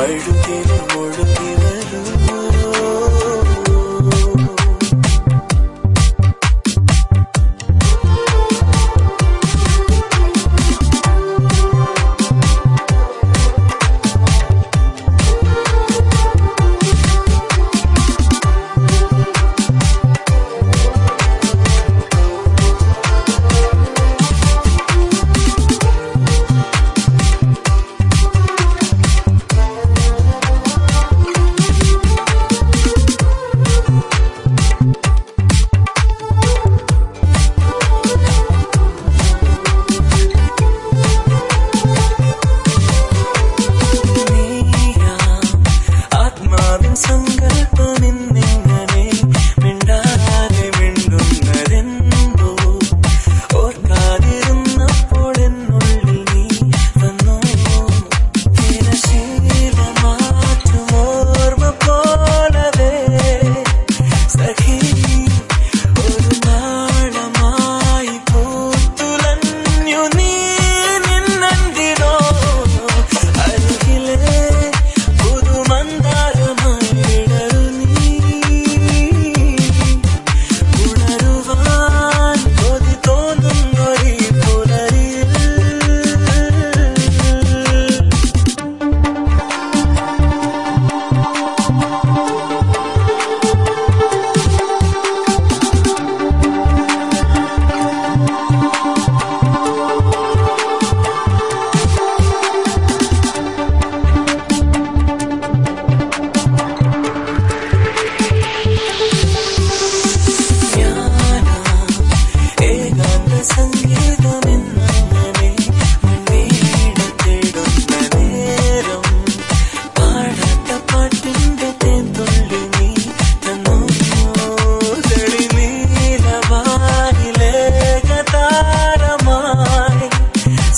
பழும் முழு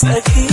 Yes, you.